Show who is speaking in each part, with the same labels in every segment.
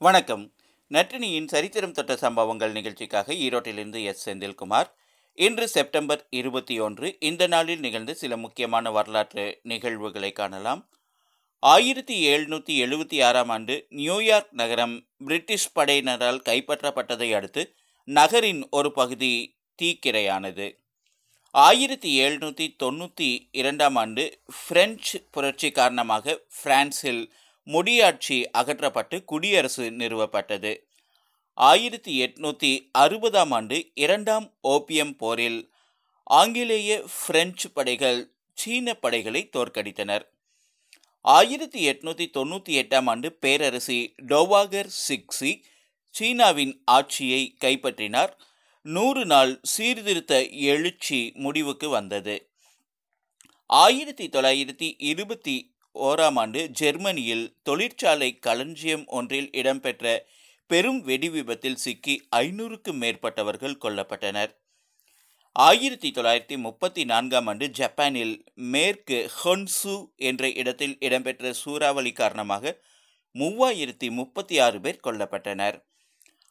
Speaker 1: வணக்கம். நற்றினியின் சரித்திரம் தொட்ட சம்பவங்கள் நிகழ்ச்சிக்காக ஈரோட்டிலிருந்து எஸ். செந்தில்குமார். இன்று செப்டம்பர் இருபத்தி ஒன்று இந்த நாளில் நிகழ்ந்த சில முக்கியமான வரலாற்று நிகழ்வுகளை காணலாம். ஆயிரத்தி எழுநூற்றி எழுபத்தி ஆறாம் ஆண்டு நியூயார்க் நகரம் பிரிட்டிஷ் படையினரால் கைப்பற்றப்பட்டதை அடுத்து நகரின் ஒரு பகுதி தீக்கிரையானது. ஆயிரத்தி எழுநூற்றி தொண்ணூற்றி இரண்டாம் ஆண்டு பிரெஞ்சு புரட்சி காரணமாக பிரான்சில் முடியாட்சி அகற்றப்பட்டு குடியரசு நிறுவப்பட்டது. ஆயிரத்தி எட்நூற்றி அறுபதாம் ஆண்டு இரண்டாம் ஓபியம் போரில் ஆங்கிலேய பிரெஞ்சு படைகள் சீன படைகளை தோற்கடித்தனர். ஆயிரத்தி எட்நூற்றி தொண்ணூற்றி எட்டாம் ஆண்டு பேரரசி டோவாகர் சிக்ஸி சீனாவின் ஆட்சியை கைப்பற்றினார். நூறு நாள் சீர்திருத்த எழுச்சி முடிவுக்கு வந்தது. ஆயிரத்தி தொள்ளாயிரத்தி இருபத்தி ஓராம் ஆண்டு ஜெர்மனியில் தொழிற்சாலை களஞ்சியம் ஒன்றில் இடம்பெற்ற பெரும் வெடி விபத்தில் சிக்கி ஐநூறுக்கும் மேற்பட்டவர்கள் கொல்லப்பட்டனர். ஆயிரத்தி தொள்ளாயிரத்தி முப்பத்தி நான்காம் ஆண்டு ஜப்பானில் மேற்கு ஹொன்சு என்ற இடத்தில் இடம்பெற்ற சூறாவளி காரணமாக மூவாயிரத்தி முப்பத்தி ஆறு பேர் கொல்லப்பட்டனர்.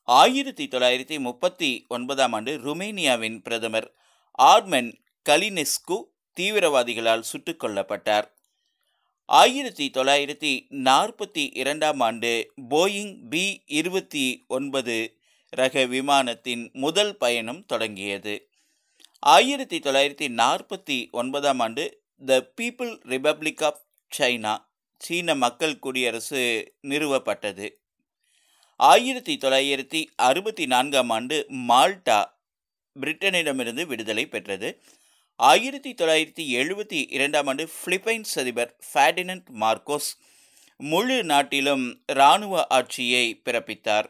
Speaker 1: ஆயிரத்தி தொள்ளாயிரத்தி முப்பத்தி ஒன்பதாம் ஆண்டு ருமேனியாவின் பிரதமர் ஆர்மென் கலினெஸ்கு தீவிரவாதிகளால் சுட்டுக் கொல்லப்பட்டார். ஆயிரத்தி தொள்ளாயிரத்தி நாற்பத்தி இரண்டாம் ஆண்டு போயிங் பி இருபத்தி ஒன்பது ரக விமானத்தின் முதல் பயணம் தொடங்கியது. ஆயிரத்தி தொள்ளாயிரத்தி நாற்பத்தி ஒன்பதாம் ஆண்டு the people republic of China சீன மக்கள் குடியரசு நிறுவப்பட்டது. ஆயிரத்தி தொள்ளாயிரத்தி அறுபத்தி நான்காம் ஆண்டு மால்டா பிரிட்டனிடமிருந்து விடுதலை பெற்றது. ஆயிரத்தி தொள்ளாயிரத்தி எழுபத்தி இரண்டாம் ஆண்டு பிலிப்பைன்ஸ் அதிபர் ஃபேடினண்ட் மார்க்கோஸ் முழு நாட்டிலும் இராணுவ ஆட்சியை பிறப்பித்தார்.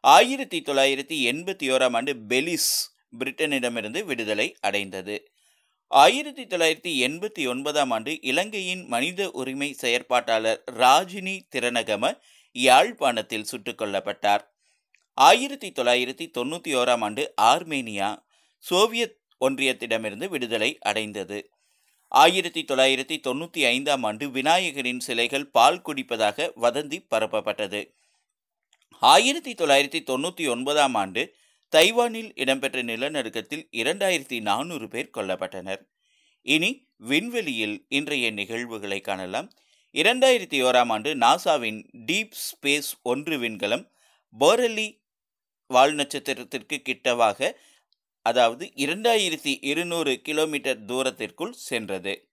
Speaker 1: ஆயிரத்தி தொள்ளாயிரத்தி எண்பத்தி ஓராம் ஆண்டு பெலிஸ் பிரிட்டனிடமிருந்து விடுதலை அடைந்தது. ஆயிரத்தி தொள்ளாயிரத்தி எண்பத்தி ஒன்பதாம் ஆண்டு இலங்கையின் மனித உரிமை செயற்பாட்டாளர் ராஜினி திரணகம யாழ்ப்பாணத்தில் சுட்டுக் கொல்லப்பட்டார். ஆயிரத்தி தொள்ளாயிரத்தி தொண்ணூற்றி ஓராம் ஆண்டு ஆர்மேனியா சோவியத் ஒன்றியத்திடமிருந்து விடுதலை அடைந்தது. ஆயிரத்தி தொள்ளாயிரத்தி தொண்ணூற்றி ஐந்தாம் ஆண்டு விநாயகரின் சிலைகள் பால் குடிப்பதாக வதந்தி பரப்பப்பட்டது. ஆயிரத்தி தொள்ளாயிரத்தி தொண்ணூற்றி ஒன்பதாம் ஆண்டு தைவானில் இடம்பெற்ற நிலநடுக்கத்தில் இரண்டாயிரத்தி நானூறு பேர் கொல்லப்பட்டனர். இனி விண்வெளியில் இன்றைய நிகழ்வுகளை காணலாம். இரண்டாயிரத்தி ஓராம் ஆண்டு நாசாவின் டீப் ஸ்பேஸ் ஒன்று விண்கலம் போரலி வால் நட்சத்திரத்திற்கு கிட்டவாக அதாவது இரண்டாயிரத்தி இருநூறு கிலோமீட்டர் தூரத்திற்குள் சென்றது.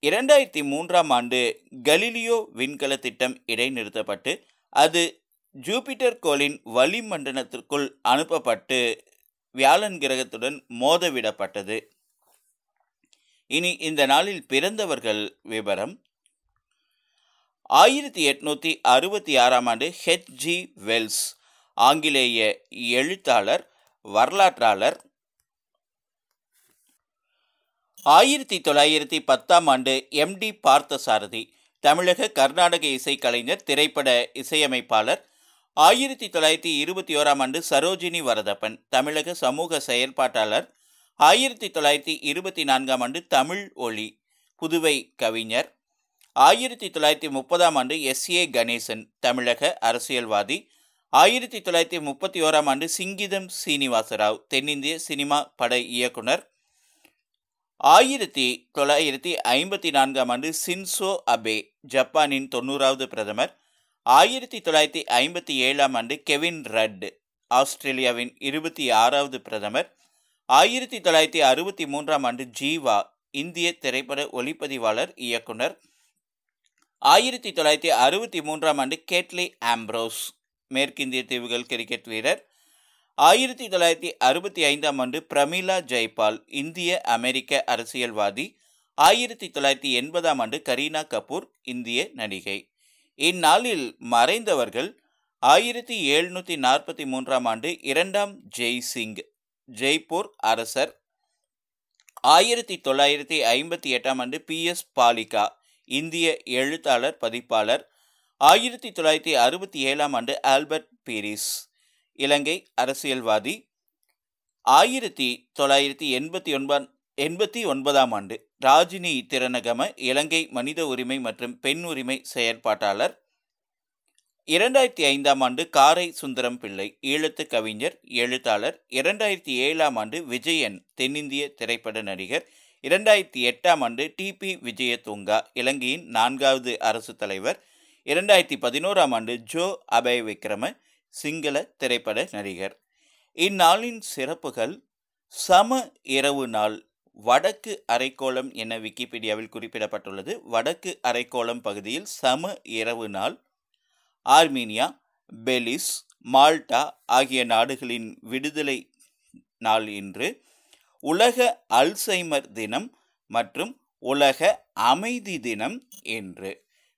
Speaker 1: இரண்டாயிரத்தி மூன்றாம் ஆண்டு கலிலியோ விண்கல திட்டம் இடைநிறுத்தப்பட்டு அது ஜூபிட்டர் கோளின் வளிமண்டலத்திற்குள் அனுப்பப்பட்டு வியாழன் கிரகத்துடன் மோதவிடப்பட்டது. இனி இந்த நாளில் பிறந்தவர்கள் விவரம் ஆயிரத்தி எட்நூற்றி அறுபத்தி ஆறாம் ஆண்டு ஹெச் ஜி வெல்ஸ் ஆங்கிலேய எழுத்தாளர் வரலாற்றாளர். ஆயிரத்தி தொள்ளாயிரத்தி பத்தாம் ஆண்டு எம்டி பார்த்தசாரதி தமிழக கர்நாடக இசைக்கலைஞர் திரைப்பட இசையமைப்பாளர். ஆயிரத்தி தொள்ளாயிரத்தி இருபத்தி ஓராம் ஆண்டு சரோஜினி வரதப்பன் தமிழக சமூக செயற்பாட்டாளர். ஆயிரத்தி தொள்ளாயிரத்தி இருபத்தி நான்காம் ஆண்டு தமிழ் ஒளி புதுவை கவிஞர். ஆயிரத்தி தொள்ளாயிரத்தி முப்பதாம் ஆண்டு எஸ். ஏ. கணேசன் தமிழக அரசியல்வாதி. ஆயிரத்தி தொள்ளாயிரத்தி முப்பத்தி ஓராம் ஆண்டு சிங்கிதம் சீனிவாசராவ் தென்னிந்திய சினிமா பட இயக்குனர். ஆயிரத்தி தொள்ளாயிரத்தி ஐம்பத்தி நான்காம் ஆண்டு சின்சோ அபே ஜப்பானின் தொண்ணூறாவது பிரதமர். ஆயிரத்தி தொள்ளாயிரத்தி ஐம்பத்தி ஏழாம் ஆண்டு கெவின் ரட் ஆஸ்திரேலியாவின் இருபத்தி ஆறாவது பிரதமர். ஆயிரத்தி தொள்ளாயிரத்தி அறுபத்தி மூன்றாம் ஆண்டு ஜீவா இந்திய திரைப்பட ஒளிப்பதிவாளர் இயக்குனர். ஆயிரத்தி தொள்ளாயிரத்தி அறுபத்தி மூன்றாம் ஆண்டு கேட்லி ஆம்ப்ரோஸ் மேற்கிந்திய தீவுகள் கிரிக்கெட் வீரர். ஆயிரத்தி தொள்ளாயிரத்தி அறுபத்தி ஐந்தாம் ஆண்டு பிரமிளா ஜெய்பால் இந்திய அமெரிக்க அரசியல்வாதி. ஆயிரத்தி தொள்ளாயிரத்தி எண்பதாம் ஆண்டு கரீனா கபூர் இந்திய நடிகை. இந்நாளில் மறைந்தவர்கள் ஆயிரத்தி எழுநூற்றி நாற்பத்தி மூன்றாம் ஆண்டு இரண்டாம் ஜெய்சிங் ஜெய்ப்பூர் அரசர். ஆயிரத்தி தொள்ளாயிரத்தி ஐம்பத்தி எட்டாம் ஆண்டு பி எஸ் பாலிகா இந்திய எழுத்தாளர் பதிப்பாளர். ஆயிரத்தி தொள்ளாயிரத்தி அறுபத்தி ஏழாம் ஆண்டு ஆல்பர்ட் பீரிஸ் இலங்கை அரசியல்வாதி. ஆயிரத்தி தொள்ளாயிரத்தி எண்பத்தி ஒன்பது எண்பத்தி ஒன்பதாம் ஆண்டு ராஜினி திறனகம இலங்கை மனித உரிமை மற்றும் பெண் உரிமை செயற்பாட்டாளர். இரண்டாயிரத்தி ஐந்தாம் ஆண்டு காரை சுந்தரம் பிள்ளை ஈழத்து கவிஞர் எழுத்தாளர். இரண்டாயிரத்தி ஏழாம் ஆண்டு விஜயன் தென்னிந்திய திரைப்பட நடிகர். இரண்டாயிரத்தி எட்டாம் ஆண்டு டிபி விஜயதுங்கா இலங்கையின் நான்காவது அரசு தலைவர். இரண்டாயிரத்தி பதினோராம் ஆண்டு ஜோ அபய் விக்ரம சிங்கள திரைப்பட நடிகர். இந்நாளின் சிறப்புகள் சம இரவு நாள் வடக்கு அரைக்கோளம் என விக்கிபீடியாவில் குறிப்பிடப்பட்டுள்ளது. வடக்கு அரைக்கோளம் பகுதியில் சம இரவு நாள் ஆர்மீனியா பெலிஸ் மால்டா ஆகிய நாடுகளின் விடுதலை நாள் இன்று உலக அல்சைமர் தினம் மற்றும் உலக அமைதி தினம் என்று